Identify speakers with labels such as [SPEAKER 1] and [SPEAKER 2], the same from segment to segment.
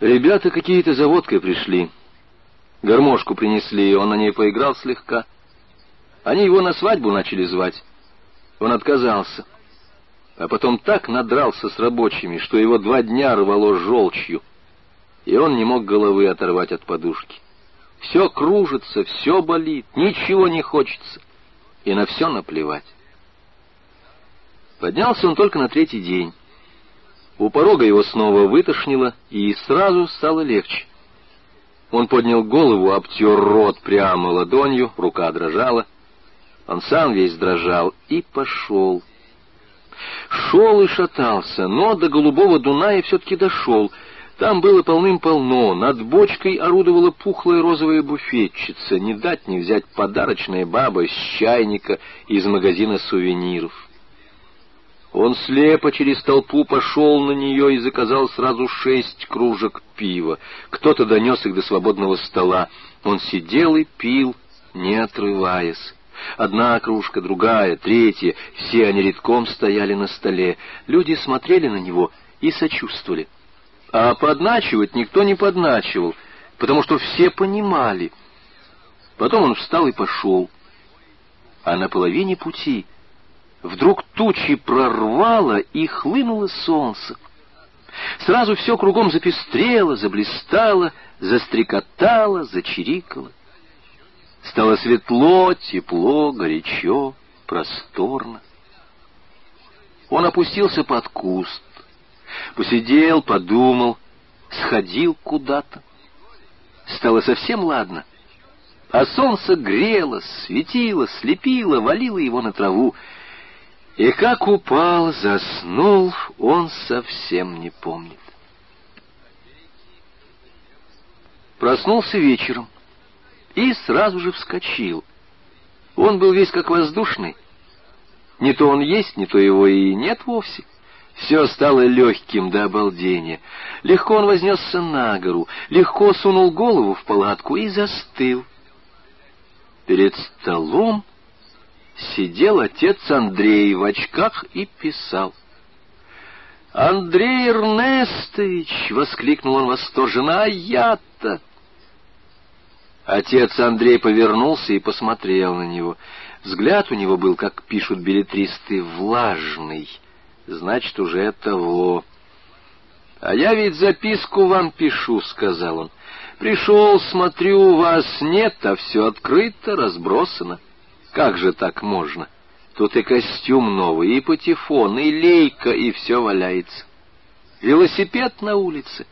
[SPEAKER 1] Ребята какие-то за водкой пришли. Гармошку принесли, он на ней поиграл слегка. Они его на свадьбу начали звать. Он отказался. А потом так надрался с рабочими, что его два дня рвало желчью, и он не мог головы оторвать от подушки. Все кружится, все болит, ничего не хочется, и на все наплевать. Поднялся он только на третий день. У порога его снова вытошнило, и сразу стало легче. Он поднял голову, обтер рот прямо ладонью, рука дрожала. Он сам весь дрожал и пошел. Шел и шатался, но до Голубого Дуная все-таки дошел. Там было полным-полно, над бочкой орудовала пухлая розовая буфетчица, не дать не взять подарочная баба с чайника из магазина сувениров. Он слепо через толпу пошел на нее и заказал сразу шесть кружек пива. Кто-то донес их до свободного стола. Он сидел и пил, не отрываясь. Одна кружка, другая, третья, все они редком стояли на столе. Люди смотрели на него и сочувствовали. А подначивать никто не подначивал, потому что все понимали. Потом он встал и пошел. А на половине пути вдруг тучи прорвало и хлынуло солнце. Сразу все кругом запестрело, заблистало, застрекотало, зачирикало. Стало светло, тепло, горячо, просторно. Он опустился под куст, посидел, подумал, сходил куда-то. Стало совсем ладно. А солнце грело, светило, слепило, валило его на траву. И как упал, заснул, он совсем не помнит. Проснулся вечером и сразу же вскочил. Он был весь как воздушный. Не то он есть, не то его и нет вовсе. Все стало легким до обалдения. Легко он вознесся на гору, легко сунул голову в палатку и застыл. Перед столом сидел отец Андрей в очках и писал. «Андрей Эрнестович!» — воскликнул он восторженно. «А я-то!» Отец Андрей повернулся и посмотрел на него. Взгляд у него был, как пишут билетристы, влажный. Значит, уже того. «А я ведь записку вам пишу», — сказал он. «Пришел, смотрю, у вас нет, а все открыто, разбросано. Как же так можно? Тут и костюм новый, и патефон, и лейка, и все валяется. Велосипед на улице».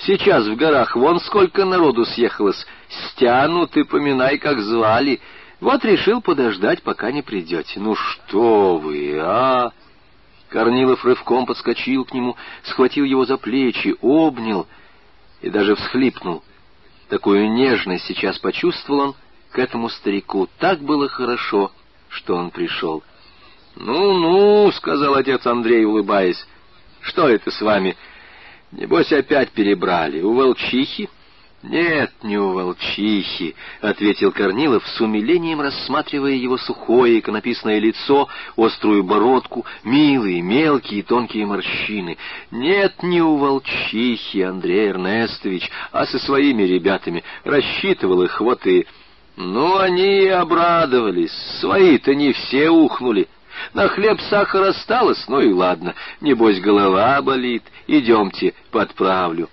[SPEAKER 1] Сейчас в горах вон сколько народу съехалось. Стянут и поминай, как звали. Вот решил подождать, пока не придете. Ну что вы, а? Корнилов рывком подскочил к нему, схватил его за плечи, обнял и даже всхлипнул. Такую нежность сейчас почувствовал он к этому старику. Так было хорошо, что он пришел. «Ну-ну», — сказал отец Андрей, улыбаясь, — «что это с вами?» Небось, опять перебрали. У волчихи? Нет, не у волчихи, — ответил Корнилов с умилением, рассматривая его сухое иконописное лицо, острую бородку, милые, мелкие, тонкие морщины. Нет, не у волчихи, Андрей Эрнестович, а со своими ребятами. Рассчитывал их, вот и... Ну, они и обрадовались. Свои-то не все ухнули. На хлеб сахар осталось, ну и ладно. Небось, голова болит. Идемте, подправлю.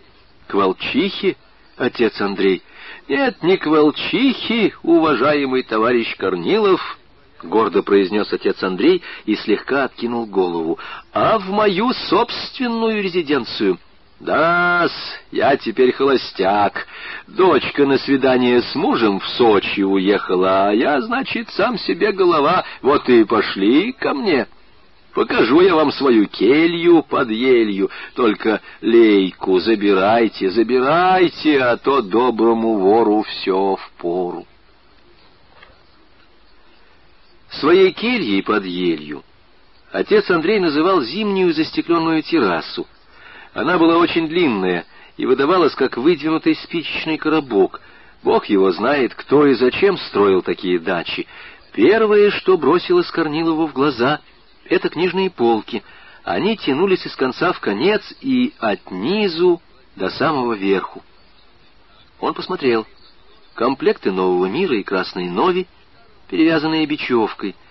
[SPEAKER 1] К волчихе, отец Андрей? Нет, не к волчихе, уважаемый товарищ Корнилов, — гордо произнес отец Андрей и слегка откинул голову, — а в мою собственную резиденцию — да я теперь холостяк. Дочка на свидание с мужем в Сочи уехала, а я, значит, сам себе голова. Вот и пошли ко мне. Покажу я вам свою келью под елью. Только лейку забирайте, забирайте, а то доброму вору все в пору. Своей кельей под елью отец Андрей называл зимнюю застекленную террасу, она была очень длинная и выдавалась, как выдвинутый спичечный коробок. Бог его знает, кто и зачем строил такие дачи. Первое, что бросилось Корнилову в глаза, — это книжные полки. Они тянулись из конца в конец и от низу до самого верху. Он посмотрел. Комплекты нового мира и красной нови, перевязанные бечевкой —